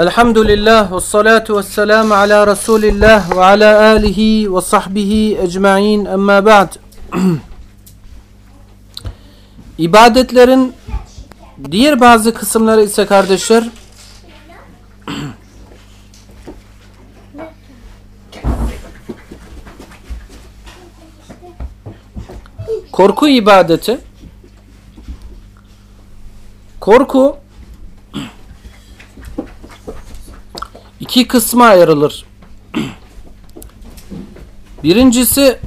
Elhamdülillah ve salatu ve selamu ala Resulillah ve ala alihi ve sahbihi ecma'in emma ba'd. İbadetlerin diğer bazı kısımları ise kardeşler korku ibadeti korku iki kısma ayrılır. Birincisi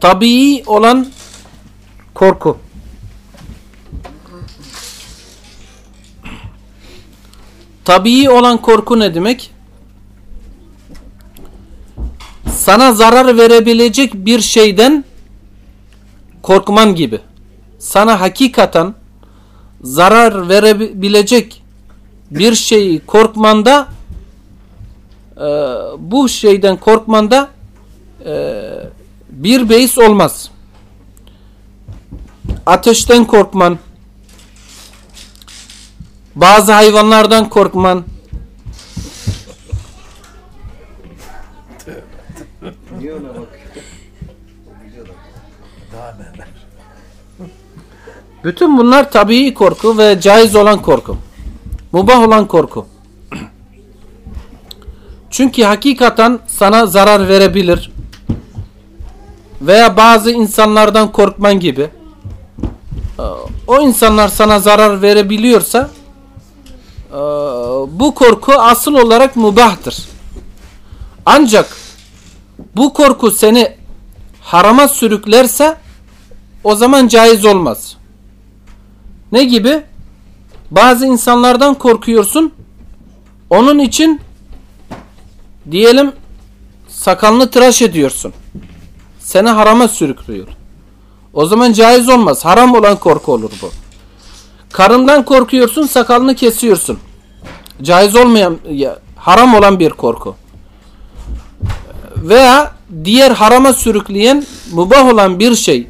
tabii olan korku. Tabii olan korku ne demek? Sana zarar verebilecek bir şeyden korkman gibi. Sana hakikaten zarar verebilecek bir şeyi korkmanda e, bu şeyden korkmanda e, bir beis olmaz. Ateşten korkman, bazı hayvanlardan korkman, bütün bunlar tabii korku ve caiz olan korku. Mubah olan korku. Çünkü hakikaten sana zarar verebilir. Veya bazı insanlardan korkman gibi. O insanlar sana zarar verebiliyorsa e, bu korku asıl olarak mubahtır. Ancak bu korku seni harama sürüklerse o zaman caiz olmaz. Ne gibi? Bazı insanlardan korkuyorsun. Onun için diyelim sakalını tıraş ediyorsun. Seni harama sürüklüyor. O zaman caiz olmaz. Haram olan korku olur bu. Karından korkuyorsun, sakalını kesiyorsun. Caiz olmayan, haram olan bir korku. Veya diğer harama sürükleyen, mubah olan bir şey,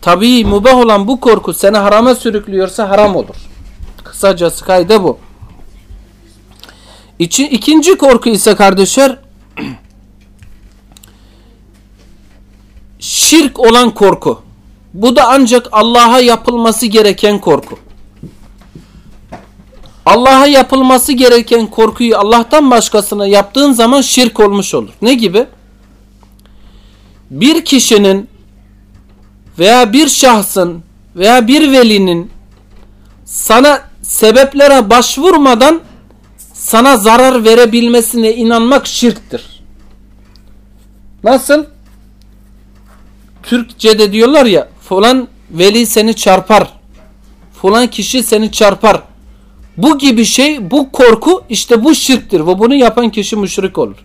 tabii mubah olan bu korku seni harama sürüklüyorsa haram olur. Kısacası kayda bu. İki, ikinci korku ise kardeşler şirk olan korku. Bu da ancak Allah'a yapılması gereken korku. Allah'a yapılması gereken korkuyu Allah'tan başkasına yaptığın zaman şirk olmuş olur. Ne gibi? Bir kişinin veya bir şahsın veya bir velinin sana sebeplere başvurmadan sana zarar verebilmesine inanmak şirktir. Nasıl? Türkçe'de diyorlar ya falan veli seni çarpar. Falan kişi seni çarpar. Bu gibi şey, bu korku işte bu şirktir ve bunu yapan kişi müşrik olur.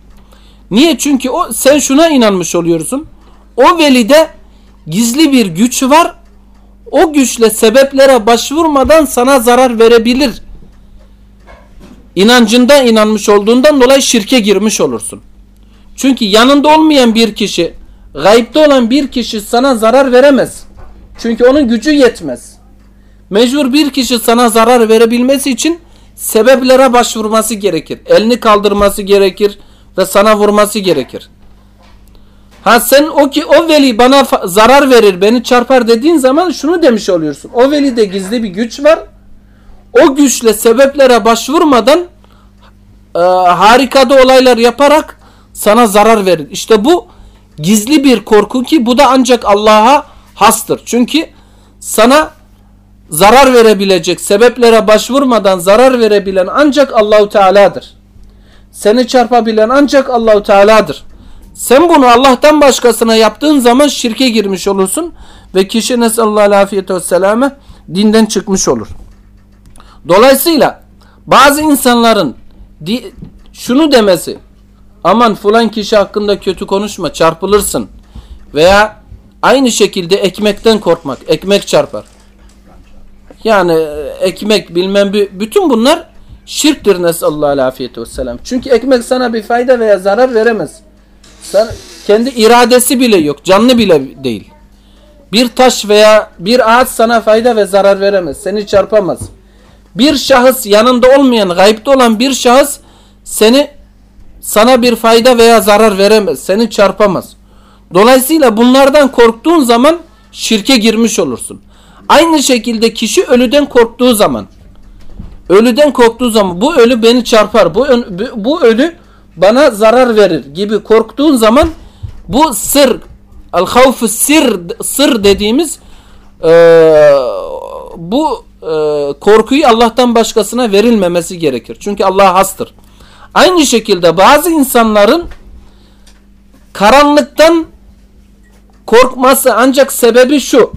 Niye? Çünkü o sen şuna inanmış oluyorsun. O velide gizli bir güç var o güçle sebeplere başvurmadan sana zarar verebilir. İnancında inanmış olduğundan dolayı şirke girmiş olursun. Çünkü yanında olmayan bir kişi, gayipte olan bir kişi sana zarar veremez. Çünkü onun gücü yetmez. Mecbur bir kişi sana zarar verebilmesi için sebeplere başvurması gerekir. Elini kaldırması gerekir ve sana vurması gerekir. Ha sen o ki o veli bana zarar verir, beni çarpar dediğin zaman şunu demiş oluyorsun. O velide gizli bir güç var. O güçle sebeplere başvurmadan e, harikada olaylar yaparak sana zarar verir. İşte bu gizli bir korku ki bu da ancak Allah'a hastır. Çünkü sana zarar verebilecek sebeplere başvurmadan zarar verebilen ancak Allahu Teala'dır. Seni çarpabilen ancak Allahu Teala'dır. Sen bunu Allah'tan başkasına yaptığın zaman şirke girmiş olursun ve kişi nesallallahu afiyete ve dinden çıkmış olur. Dolayısıyla bazı insanların şunu demesi aman falan kişi hakkında kötü konuşma çarpılırsın veya aynı şekilde ekmekten korkmak ekmek çarpar. Yani e, ekmek bilmem bütün bunlar şirktir nesallallahu afiyete ve selam. Çünkü ekmek sana bir fayda veya zarar veremez. Sen kendi iradesi bile yok. Canlı bile değil. Bir taş veya bir ağaç sana fayda ve zarar veremez. Seni çarpamaz. bir şahıs yanında olmayan, gayipte olan bir şahıs seni sana bir fayda veya zarar veremez. Seni çarpamaz. Dolayısıyla bunlardan korktuğun zaman şirke girmiş olursun. Aynı şekilde kişi ölüden korktuğu zaman ölüden korktuğu zaman bu ölü beni çarpar. Bu, bu ölü bana zarar verir gibi korktuğun zaman bu sır el havf sır sır dediğimiz e, bu e, korkuyu Allah'tan başkasına verilmemesi gerekir. Çünkü Allah hastır. Aynı şekilde bazı insanların karanlıktan korkması ancak sebebi şu.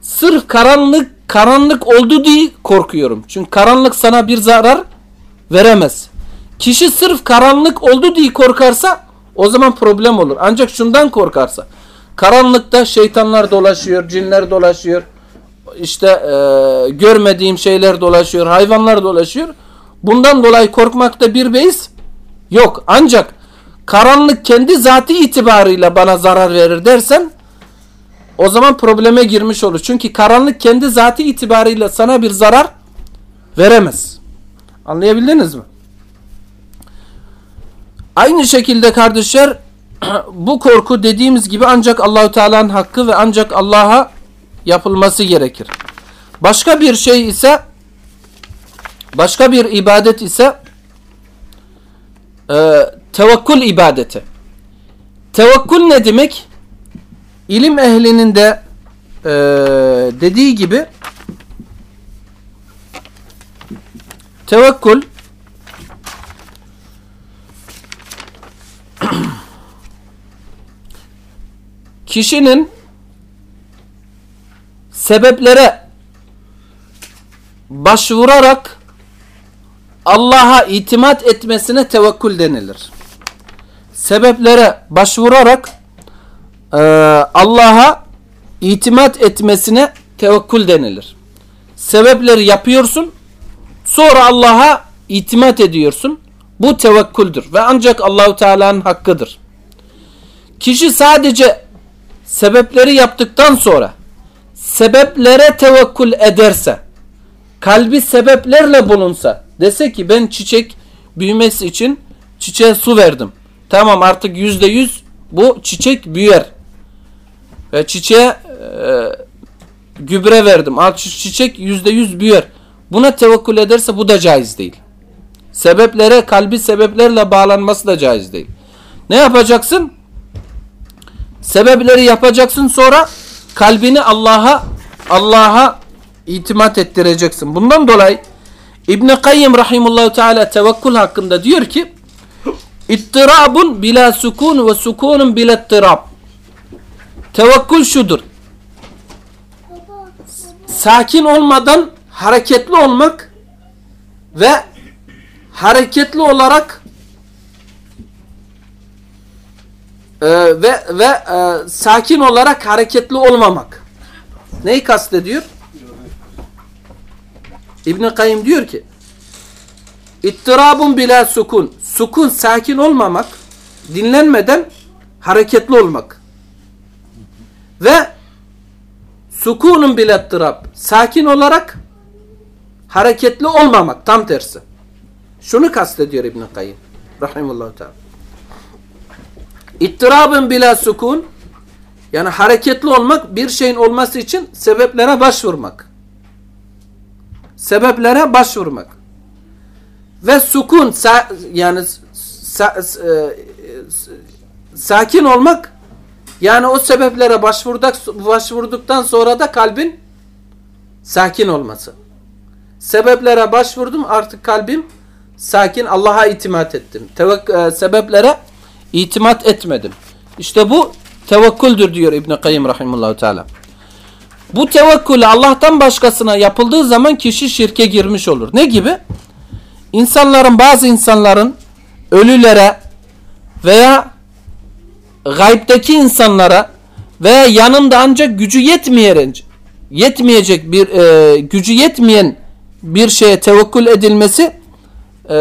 Sırf karanlık karanlık oldu diye korkuyorum. Çünkü karanlık sana bir zarar veremez. Kişi sırf karanlık oldu diye korkarsa o zaman problem olur. Ancak şundan korkarsa karanlıkta şeytanlar dolaşıyor, cinler dolaşıyor. İşte e, görmediğim şeyler dolaşıyor, hayvanlar dolaşıyor. Bundan dolayı korkmakta bir beis yok. Ancak karanlık kendi zatı itibarıyla bana zarar verir dersen o zaman probleme girmiş olur. Çünkü karanlık kendi zatı itibarıyla sana bir zarar veremez. Anlayabildiniz mi? Aynı şekilde kardeşler bu korku dediğimiz gibi ancak Allahu Teala'nın hakkı ve ancak Allah'a yapılması gerekir. Başka bir şey ise başka bir ibadet ise e, tevekkül ibadeti. Tevekkül ne demek? İlim ehlinin de e, dediği gibi tevekkül kişinin sebeplere başvurarak Allah'a itimat etmesine tevekkül denilir. Sebeplere başvurarak e, Allah'a itimat etmesine tevekkül denilir. Sebepleri yapıyorsun, sonra Allah'a itimat ediyorsun. Bu tevekküldür ve ancak Allahu Teala'nın hakkıdır. Kişi sadece sebepleri yaptıktan sonra sebeplere tevekkül ederse, kalbi sebeplerle bulunsa, dese ki ben çiçek büyümesi için çiçeğe su verdim. Tamam artık yüzde yüz bu çiçek büyür. Ve çiçeğe e, gübre verdim. Artık çiçek yüzde yüz büyür. Buna tevekkül ederse bu da caiz değil. Sebeplere, kalbi sebeplerle bağlanması da caiz değil. Ne yapacaksın? Sebepleri yapacaksın sonra kalbini Allah'a Allah'a itimat ettireceksin. Bundan dolayı İbn Kayyim rahimehullah teala tevekkül hakkında diyor ki İttirabun bila sukun ve sukunun bila ittirab. Tevekkül şudur. Sakin olmadan hareketli olmak ve hareketli olarak e, ve ve e, sakin olarak hareketli olmamak. Neyi kastediyor? İbn Kayyim diyor ki İttirabun bila sukun. Sukun sakin olmamak, dinlenmeden hareketli olmak. Ve sukunun bila ittirab. Sakin olarak hareketli olmamak tam tersi. Şunu kastediyor İbn Kayyim rahimehullah teala. İttirabın bila sukun yani hareketli olmak bir şeyin olması için sebeplere başvurmak. Sebeplere başvurmak. Ve sukun sa yani sa e, sakin olmak yani o sebeplere başvurduk, başvurduktan sonra da kalbin sakin olması. Sebeplere başvurdum artık kalbim sakin Allah'a itimat ettim. Tevek e, sebeplere itimat etmedim. İşte bu tevekküldür diyor İbn Kayyim rahimehullah teala. Bu tevekkül Allah'tan başkasına yapıldığı zaman kişi şirke girmiş olur. Ne gibi? İnsanların bazı insanların ölülere veya gaybdeki insanlara veya yanında ancak gücü yetmeyecek yetmeyecek bir e, gücü yetmeyen bir şeye tevekkül edilmesi e,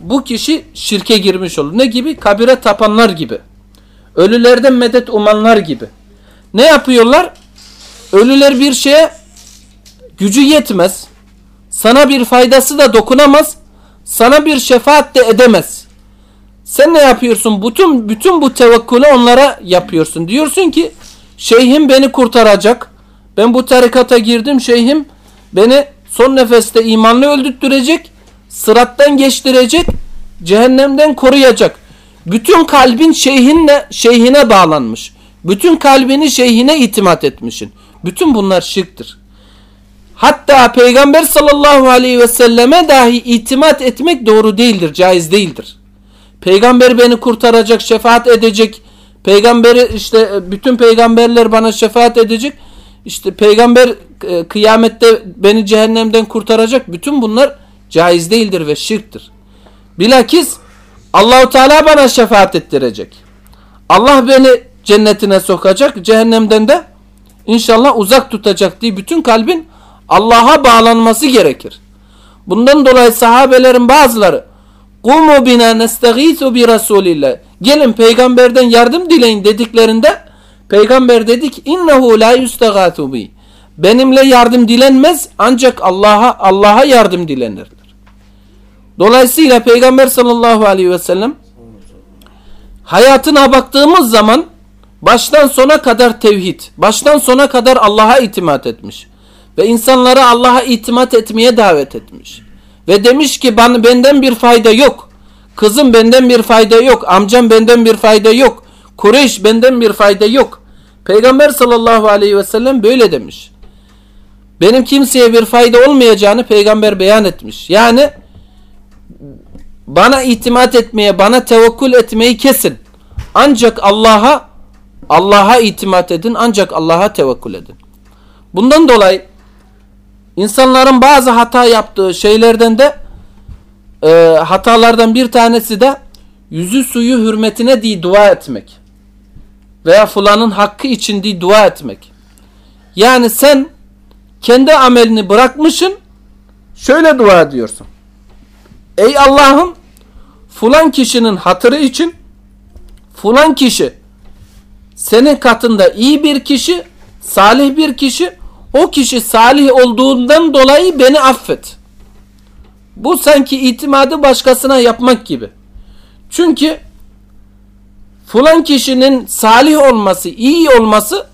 bu kişi şirke girmiş olur. Ne gibi? Kabire tapanlar gibi. Ölülerden medet umanlar gibi. Ne yapıyorlar? Ölüler bir şeye gücü yetmez. Sana bir faydası da dokunamaz. Sana bir şefaat de edemez. Sen ne yapıyorsun? Bütün bütün bu tevekkülü onlara yapıyorsun. Diyorsun ki şeyhim beni kurtaracak. Ben bu tarikata girdim. Şeyhim beni son nefeste imanlı öldürtecek. Sırattan geçtirecek. Cehennemden koruyacak. Bütün kalbin şeyhinle şeyhine bağlanmış. Bütün kalbini şeyhine itimat etmişsin. Bütün bunlar şirktir. Hatta Peygamber sallallahu aleyhi ve selleme dahi itimat etmek doğru değildir, caiz değildir. Peygamber beni kurtaracak, şefaat edecek. Peygamberi işte bütün peygamberler bana şefaat edecek. İşte peygamber e, kıyamette beni cehennemden kurtaracak. Bütün bunlar caiz değildir ve şirktir. Bilakis Allahu Teala bana şefaat ettirecek. Allah beni cennetine sokacak, cehennemden de inşallah uzak tutacak diye bütün kalbin Allah'a bağlanması gerekir. Bundan dolayı sahabelerin bazıları Kumu bina nestagithu bi Rasulillah. Gelin peygamberden yardım dileyin dediklerinde peygamber dedik innehu la yustagatu bi. Benimle yardım dilenmez ancak Allah'a Allah'a yardım dilenirler. Dolayısıyla peygamber sallallahu aleyhi ve sellem hayatına baktığımız zaman baştan sona kadar tevhid, baştan sona kadar Allah'a itimat etmiş ve insanları Allah'a itimat etmeye davet etmiş. Ve demiş ki bana benden bir fayda yok. Kızım benden bir fayda yok. Amcam benden bir fayda yok. Kureyş benden bir fayda yok. Peygamber sallallahu aleyhi ve sellem böyle demiş. Benim kimseye bir fayda olmayacağını peygamber beyan etmiş. Yani bana itimat etmeye, bana tevekkül etmeyi kesin. Ancak Allah'a Allah'a itimat edin, ancak Allah'a tevekkül edin. Bundan dolayı İnsanların bazı hata yaptığı şeylerden de e, hatalardan bir tanesi de yüzü suyu hürmetine diye dua etmek. Veya fulanın hakkı için diye dua etmek. Yani sen kendi amelini bırakmışsın şöyle dua ediyorsun. Ey Allah'ım fulan kişinin hatırı için fulan kişi senin katında iyi bir kişi, salih bir kişi o kişi salih olduğundan dolayı beni affet. Bu sanki itimadı başkasına yapmak gibi. Çünkü fulan kişinin salih olması, iyi olması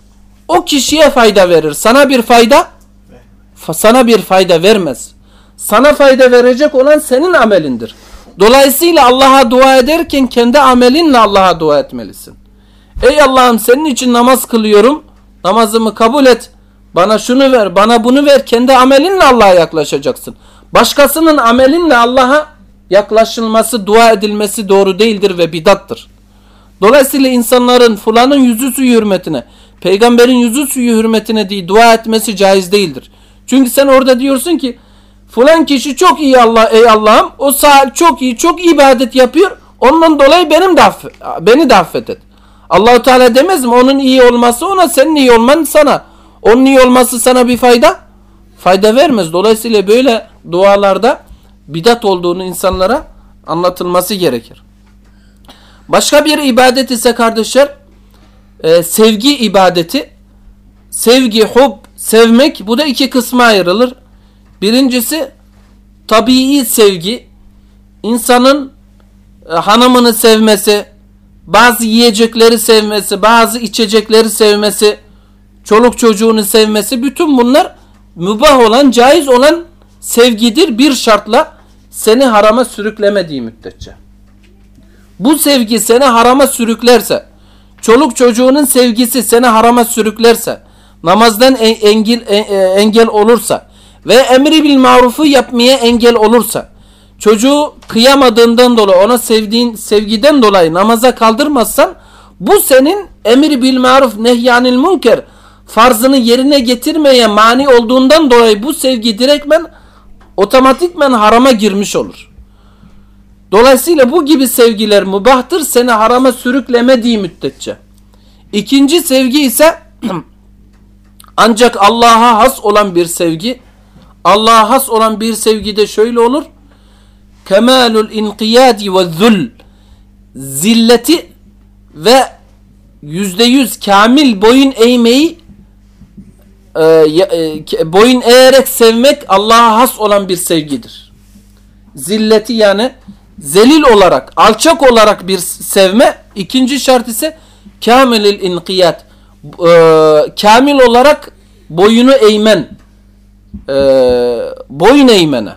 o kişiye fayda verir. Sana bir fayda sana bir fayda vermez. Sana fayda verecek olan senin amelindir. Dolayısıyla Allah'a dua ederken kendi amelinle Allah'a dua etmelisin. Ey Allah'ım senin için namaz kılıyorum. Namazımı kabul et. Bana şunu ver, bana bunu ver. Kendi amelinle Allah'a yaklaşacaksın. Başkasının amelinle Allah'a yaklaşılması, dua edilmesi doğru değildir ve bidattır. Dolayısıyla insanların fulanın yüzü suyu hürmetine, peygamberin yüzü suyu hürmetine diye dua etmesi caiz değildir. Çünkü sen orada diyorsun ki fulan kişi çok iyi Allah ey Allah'ım o sağ çok iyi çok ibadet yapıyor. Ondan dolayı benim de affet, beni de affet et. Allahu Teala demez mi? Onun iyi olması ona, senin iyi olman sana. Onun iyi olması sana bir fayda fayda vermez. Dolayısıyla böyle dualarda bidat olduğunu insanlara anlatılması gerekir. Başka bir ibadet ise kardeşler e, sevgi ibadeti. Sevgi, hub, sevmek bu da iki kısma ayrılır. Birincisi tabii sevgi. insanın e, hanımını sevmesi, bazı yiyecekleri sevmesi, bazı içecekleri sevmesi, çoluk çocuğunu sevmesi bütün bunlar mübah olan, caiz olan sevgidir bir şartla seni harama sürüklemediği müddetçe. Bu sevgi seni harama sürüklerse, çoluk çocuğunun sevgisi seni harama sürüklerse, namazdan engel, e, e, engel olursa ve emri bil marufu yapmaya engel olursa, çocuğu kıyamadığından dolayı ona sevdiğin sevgiden dolayı namaza kaldırmazsan bu senin emri bil maruf nehyanil münker farzını yerine getirmeye mani olduğundan dolayı bu sevgi direktmen otomatikmen harama girmiş olur. Dolayısıyla bu gibi sevgiler mubahtır seni harama sürüklemediği müddetçe. İkinci sevgi ise ancak Allah'a has olan bir sevgi. Allah'a has olan bir sevgi de şöyle olur. Kemalul inkiyadi ve zul zilleti ve yüzde yüz kamil boyun eğmeyi e, e, boyun eğerek sevmek Allah'a has olan bir sevgidir. Zilleti yani zelil olarak, alçak olarak bir sevme. İkinci şart ise kamilil inkiyat. E, kamil olarak boyunu eğmen. E, boyun eğmene.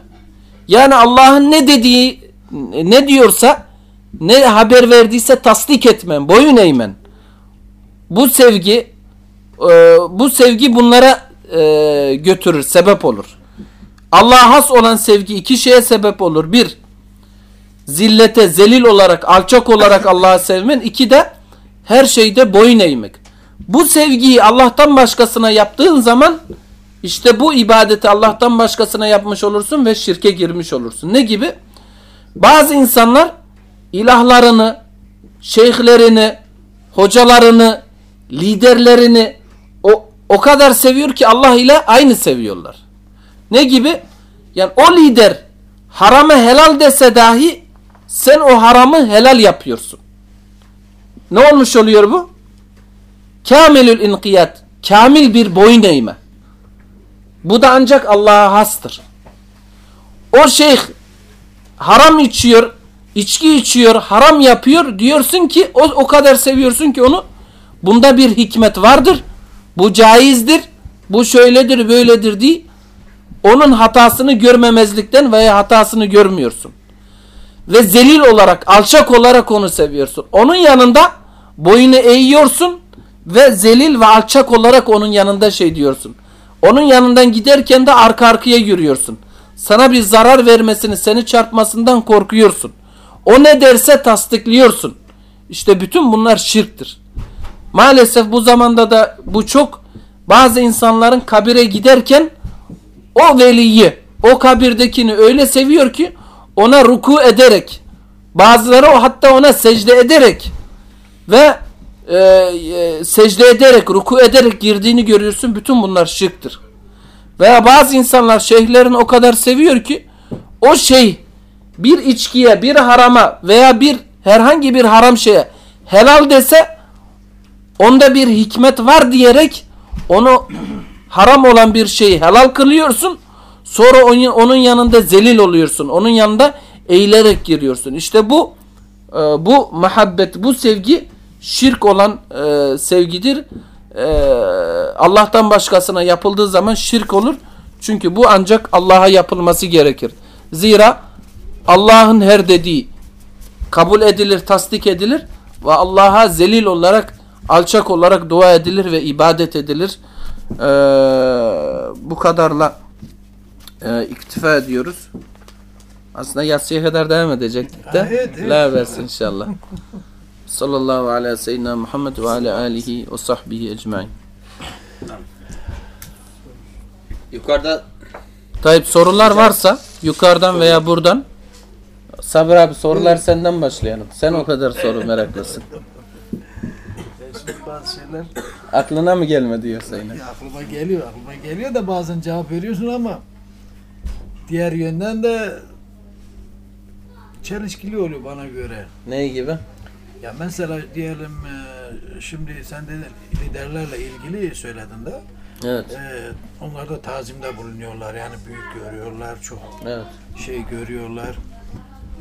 Yani Allah'ın ne dediği, ne diyorsa, ne haber verdiyse tasdik etmen, boyun eğmen. Bu sevgi, e, bu sevgi bunlara e, götürür, sebep olur. Allah'a has olan sevgi iki şeye sebep olur. Bir, zillete, zelil olarak, alçak olarak Allah'ı sevmen. İki de her şeyde boyun eğmek. Bu sevgiyi Allah'tan başkasına yaptığın zaman işte bu ibadeti Allah'tan başkasına yapmış olursun ve şirke girmiş olursun. Ne gibi? Bazı insanlar ilahlarını, şeyhlerini, hocalarını, liderlerini o, o kadar seviyor ki Allah ile aynı seviyorlar. Ne gibi? Yani o lider haramı helal dese dahi sen o haramı helal yapıyorsun. Ne olmuş oluyor bu? Kamilül inkiyat. Kamil bir boyun eğme. Bu da ancak Allah'a hastır. O şeyh haram içiyor, içki içiyor, haram yapıyor diyorsun ki o, o kadar seviyorsun ki onu bunda bir hikmet vardır. Bu caizdir. Bu şöyledir, böyledir diye onun hatasını görmemezlikten veya hatasını görmüyorsun. Ve zelil olarak, alçak olarak onu seviyorsun. Onun yanında boyunu eğiyorsun ve zelil ve alçak olarak onun yanında şey diyorsun. Onun yanından giderken de arka arkaya yürüyorsun. Sana bir zarar vermesini, seni çarpmasından korkuyorsun. O ne derse tasdikliyorsun. İşte bütün bunlar şirktir. Maalesef bu zamanda da bu çok bazı insanların kabire giderken o veliyi, o kabirdekini öyle seviyor ki ona ruku ederek bazıları o hatta ona secde ederek ve e, e, secde ederek, ruku ederek girdiğini görüyorsun. Bütün bunlar şirktir. Veya bazı insanlar şeyhlerini o kadar seviyor ki o şey bir içkiye, bir harama veya bir herhangi bir haram şeye helal dese onda bir hikmet var diyerek onu haram olan bir şeyi helal kılıyorsun. Sonra onun, yanında zelil oluyorsun. Onun yanında eğilerek giriyorsun. İşte bu e, bu muhabbet, bu sevgi şirk olan e, sevgidir. E, Allah'tan başkasına yapıldığı zaman şirk olur. Çünkü bu ancak Allah'a yapılması gerekir. Zira Allah'ın her dediği kabul edilir, tasdik edilir ve Allah'a zelil olarak, alçak olarak dua edilir ve ibadet edilir. Ee, bu kadarla e, iktifa ediyoruz. Aslında yatsıya kadar devam edecektik de. Evet, evet. La versin inşallah. Sallallahu ala seyyidina Muhammed ve ala alihi ve sahbihi ecmain. Yukarıda Tayyip sorular varsa yukarıdan veya buradan Sabır abi sorular senden başlayalım. Sen o kadar soru meraklısın. bazı şeyler Aklına mı gelmedi yoksa yine? ya aklıma geliyor, aklıma geliyor da bazen cevap veriyorsun ama diğer yönden de çelişkili oluyor bana göre. Ne gibi? Ya mesela diyelim e, şimdi sen de liderlerle ilgili söyledin de Evet. e, onlar da tazimde bulunuyorlar yani büyük görüyorlar çok Evet. şey görüyorlar.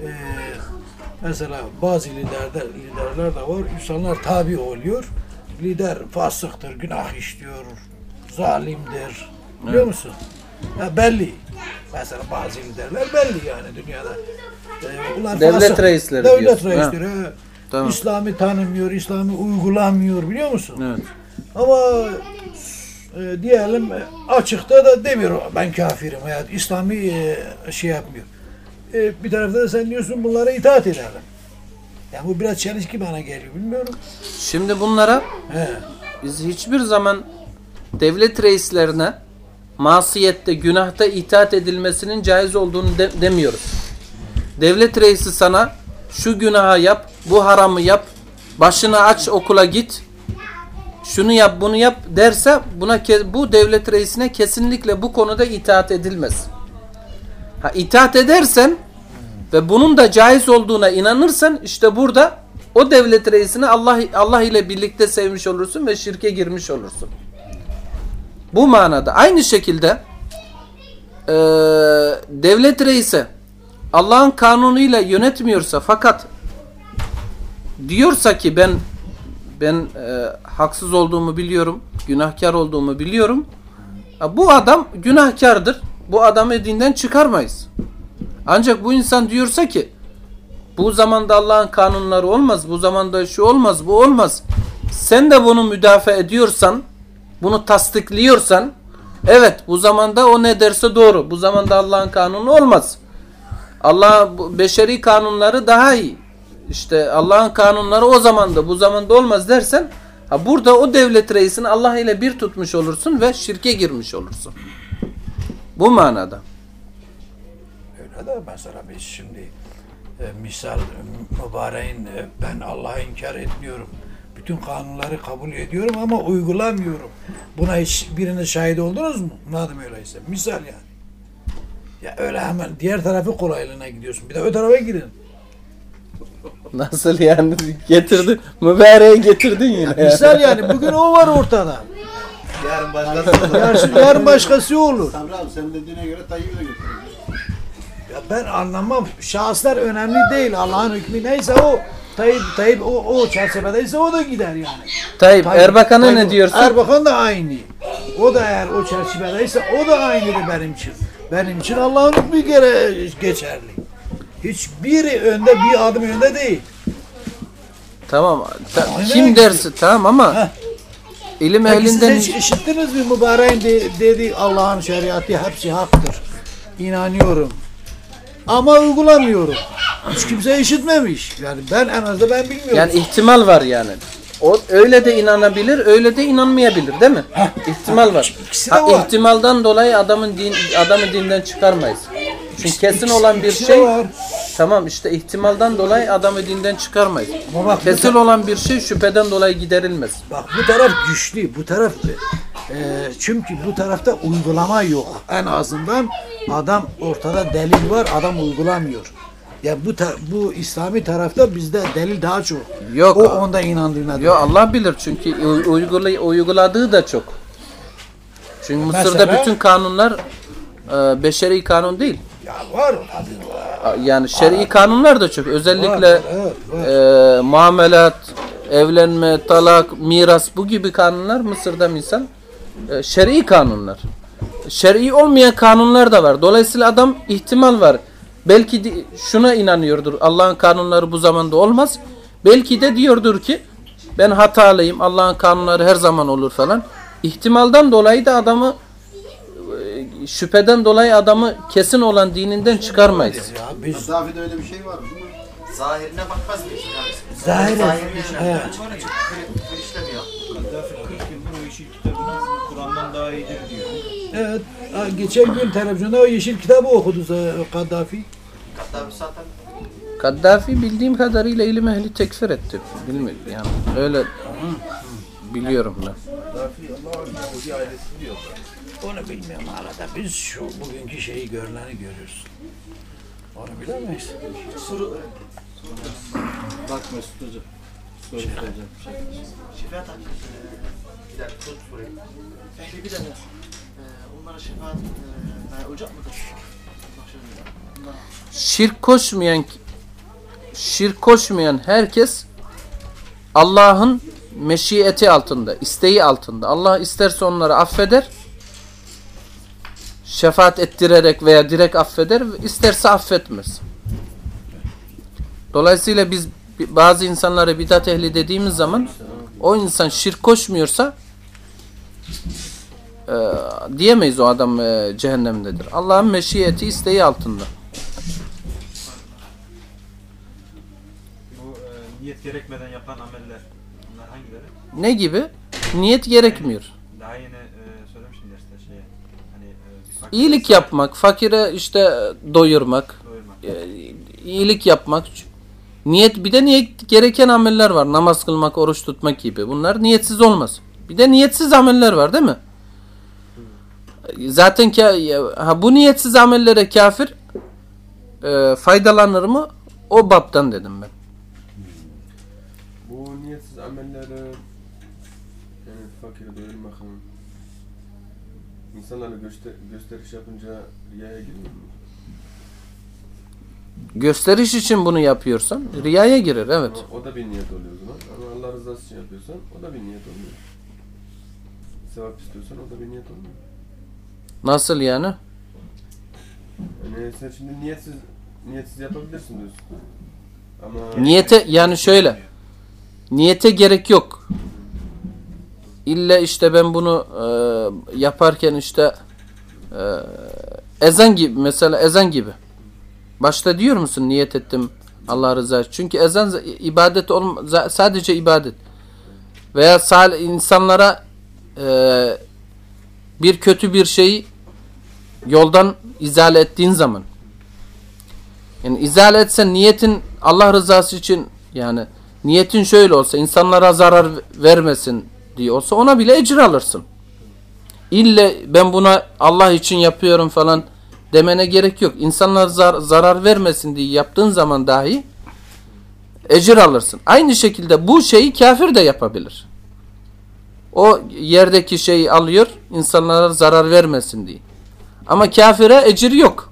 E, mesela bazı liderde, liderler de var insanlar tabi oluyor. Lider fasıktır, günah işliyor, zalimdir. Biliyor Evet. musun? Ya belli. Mesela bazı liderler belli yani dünyada. E, bunlar Devlet fasık. reisleri Devlet diyorsun, reisleri. ha. Tamam. İslam'ı tanımıyor, İslam'ı uygulamıyor biliyor musun? Evet. Ama e, diyelim e, açıkta da demiyor ben kafirim veya İslami e, şey yapmıyor. E, bir tarafta da sen diyorsun bunlara itaat edelim. Yani bu biraz çelişki bana geliyor bilmiyorum. Şimdi bunlara He. biz hiçbir zaman devlet reislerine masiyette, günahta itaat edilmesinin caiz olduğunu de- demiyoruz. Devlet reisi sana şu günahı yap, bu haramı yap, başını aç okula git, şunu yap, bunu yap derse buna bu devlet reisine kesinlikle bu konuda itaat edilmez. Ha itaat edersen ve bunun da caiz olduğuna inanırsan işte burada o devlet reisini Allah Allah ile birlikte sevmiş olursun ve şirke girmiş olursun. Bu manada aynı şekilde eee, devlet reisi Allah'ın kanunuyla yönetmiyorsa fakat diyorsa ki ben ben eee, haksız olduğumu biliyorum, günahkar olduğumu biliyorum. Bu adam günahkardır. Bu adamı dinden çıkarmayız. Ancak bu insan diyorsa ki bu zamanda Allah'ın kanunları olmaz, bu zamanda şu olmaz, bu olmaz. Sen de bunu müdafaa ediyorsan, bunu tasdikliyorsan, evet bu zamanda o ne derse doğru. Bu zamanda Allah'ın kanunu olmaz. Allah beşeri kanunları daha iyi. İşte Allah'ın kanunları o zamanda, bu zamanda olmaz dersen, ha burada o devlet reisini Allah ile bir tutmuş olursun ve şirke girmiş olursun. Bu manada. Öyle de mesela biz şimdi e, misal mübareğin e, ben Allah'ı inkar etmiyorum. Bütün kanunları kabul ediyorum ama uygulamıyorum. Buna hiç birine şahit oldunuz mu? Madem öyleyse. Misal yani. Ya öyle hemen diğer tarafı kolaylığına gidiyorsun. Bir de o tarafa gidin. Nasıl yani getirdin mübareği getirdin yine. ya. Misal yani bugün o var ortada. Yarın başkası olur. Yarın, yarın başkası olur. Sabri abi sen dediğine göre Tayyip'i de götürüyor. Ya ben anlamam. Şahıslar önemli değil. Allah'ın hükmü neyse o Tayyip, Tayyip o, o çerçevedeyse o da gider yani. Tayyip Tayyip- Erbakan'a ne diyorsun? Erbakan da aynı. O da eğer o çerçevedeyse o da aynıdır benim için. Benim için Allah'ın hükmü geçerli. Hiçbiri önde bir adım önde değil. Tamam. ta- Aynen kim dersi tamam ama Heh. ilim Peki siz ehlinden hiç işittiniz mi mübareğin de, dedi Allah'ın şeriatı hepsi haktır. İnanıyorum. Ama uygulamıyorum. Hiç kimse işitmemiş. Yani ben en azından ben bilmiyorum. yani ihtimal var yani. O öyle de inanabilir, öyle de inanmayabilir, değil mi? İhtimal var. ikisi de Ha, var. ihtimaldan dolayı adamın din adamı dinden çıkarmayız. Çünkü kesin olan bir şey tamam işte ihtimaldan dolayı adamı dinden çıkarmayız. Ama bak bu Kesin olan bir şey şüpheden dolayı giderilmez. Bak bu taraf güçlü, bu taraf e, çünkü bu tarafta uygulama yok. En azından adam ortada delil var, adam uygulamıyor. Ya bu ta- bu İslami tarafta bizde delil daha çok. Yok. O onda inandığına. Yo Allah bilir çünkü uygula- uyguladığı da çok. Çünkü Mısır'da Mesela? bütün kanunlar e, beşeri kanun değil. Ya var tabii var. Yani şer'i kanunlar da çok. Özellikle Var, evet, var. e, muamelat, evlenme, talak, miras bu gibi kanunlar Mısır'da misal e, şer'i kanunlar. Şer'i olmayan kanunlar da var. Dolayısıyla adam ihtimal var. Belki de şuna inanıyordur. Allah'ın kanunları bu zamanda olmaz. Belki de diyordur ki ben hatalıyım. Allah'ın kanunları her zaman olur falan. İhtimaldan dolayı da adamı şüpheden dolayı adamı kesin olan dininden çıkarmayız. Ya biz Gaddafi'de öyle bir şey var mi? Zahirine bakmaz mıyız? Yani? Zahire- Zahirine işlemiyor. Gaddafi 40 yıldır o işi kitabını Kur'an'dan daha iyidir diyor. evet ha, geçen gün televizyonda o yeşil kitabı okudu e, Kaddafi. Bir zaten Kaddafi bildiğim kadarıyla ilim ehli tekfir etti. Bilmiyorum yani öyle biliyorum ben. Onu bilmiyorum hala da biz şu bugünkü şeyi görüleni görüyoruz. Onu bilemeyiz. Bak Mesut Hoca. Soru soracağım. şefaat hakkı. Bir dakika tut burayı. Peki bir dakika. Ee, onlara şefaat e, olacak mıdır? Şirk koşmayan şirk koşmayan herkes Allah'ın meşiyeti altında, isteği altında. Allah isterse onları affeder. Şefaat ettirerek veya direkt affeder, isterse affetmez. Dolayısıyla biz bi- bazı insanlara bidat ehli dediğimiz zaman o insan şirk koşmuyorsa e, diyemeyiz o adam e, cehennemdedir. Allah'ın meşiyeti, isteği altında. Bu e, niyet gerekmeden yapılan ameller bunlar hangileri? Ne gibi? Niyet gerekmiyor. Daha yeni e, söylemiştim derste şeye. Hani e, bir fakir İyilik yapmak, fakire işte doyurmak, doyurmak. e, iyilik yapmak. Niyet bir de niyet gereken ameller var. Namaz kılmak, oruç tutmak gibi. Bunlar niyetsiz olmaz. Bir de niyetsiz ameller var değil mi? Zaten ha, bu niyetsiz amellere kafir e, faydalanır mı? O baptan dedim ben. Bu niyetsiz amelleri yani fakiri doyurmak İnsanlarla göster gösteriş yapınca riyaya girmiyor mu? Gösteriş için bunu yapıyorsan riyaya girer evet. Ama o da bir niyet oluyor o zaman. Ama Allah rızası için yapıyorsan o da bir niyet oluyor. Sevap istiyorsan o da bir niyet olmuyor. Nasıl yani? Yani sen şimdi niyetsiz niyetsiz yapabilirsin diyorsun. Ama Niyete yani şöyle. Niyete gerek yok. İlla işte ben bunu e, yaparken işte e, ezan gibi mesela ezan gibi. Başta diyor musun niyet ettim Allah rızası. Çünkü ezan ibadet olma, sadece ibadet. Veya insanlara e, bir kötü bir şeyi yoldan izale ettiğin zaman yani izale etsen niyetin Allah rızası için yani niyetin şöyle olsa insanlara zarar vermesin diye olsa ona bile ecir alırsın. İlle ben buna Allah için yapıyorum falan demene gerek yok. İnsanlar zar- zarar vermesin diye yaptığın zaman dahi ecir alırsın. Aynı şekilde bu şeyi kafir de yapabilir. O yerdeki şeyi alıyor insanlara zarar vermesin diye. Ama kafire ecir yok.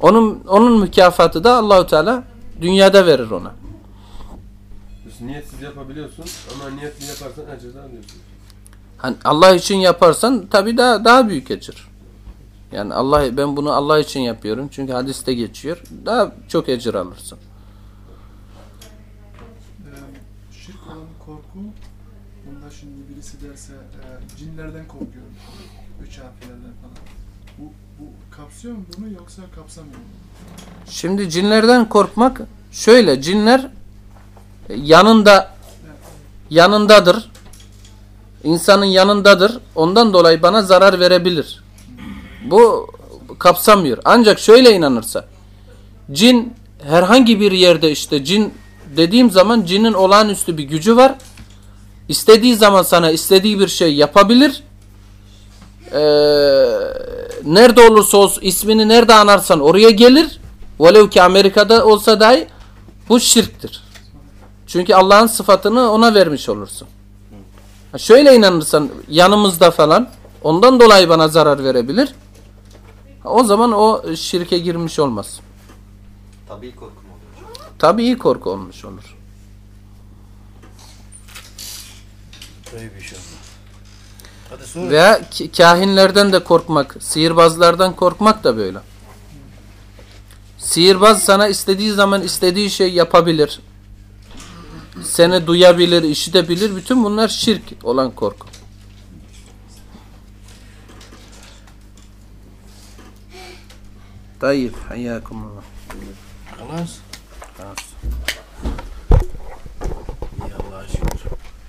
Onun onun mükafatı da Allahu Teala dünyada verir ona. Diyorsun, niyetsiz yapabiliyorsun ama niyetli yaparsan ecir alıyorsun. Hani Allah için yaparsan tabii daha daha büyük ecir. Yani Allah ben bunu Allah için yapıyorum çünkü hadiste geçiyor. Daha çok ecir alırsın. Ee, şirk olan korku, bunda şimdi birisi derse e, cinlerden korkuyorum, üç harflerden falan. Bu, bu kapsıyor mu bunu yoksa kapsamıyor mu? Şimdi cinlerden korkmak şöyle cinler yanında yanındadır. İnsanın yanındadır. Ondan dolayı bana zarar verebilir. Bu kapsamıyor. Ancak şöyle inanırsa cin herhangi bir yerde işte cin dediğim zaman cinin olağanüstü bir gücü var. İstediği zaman sana istediği bir şey yapabilir. Ee, nerede olursa olsun ismini nerede anarsan oraya gelir. Velev ki Amerika'da olsa dahi bu şirktir. Çünkü Allah'ın sıfatını ona vermiş olursun. Ha şöyle inanırsan yanımızda falan ondan dolayı bana zarar verebilir. Ha O zaman o şirke girmiş olmaz. Tabii korkum oluyor. Tabii iyi korku olmuş olur. Tabii bir şey olmaz. Veya kahinlerden de korkmak, sihirbazlardan korkmak da böyle. Sihirbaz sana istediği zaman istediği şey yapabilir. Seni duyabilir, işitebilir. Bütün bunlar şirk olan korku. Tayyip, hayyakumullah. Halas.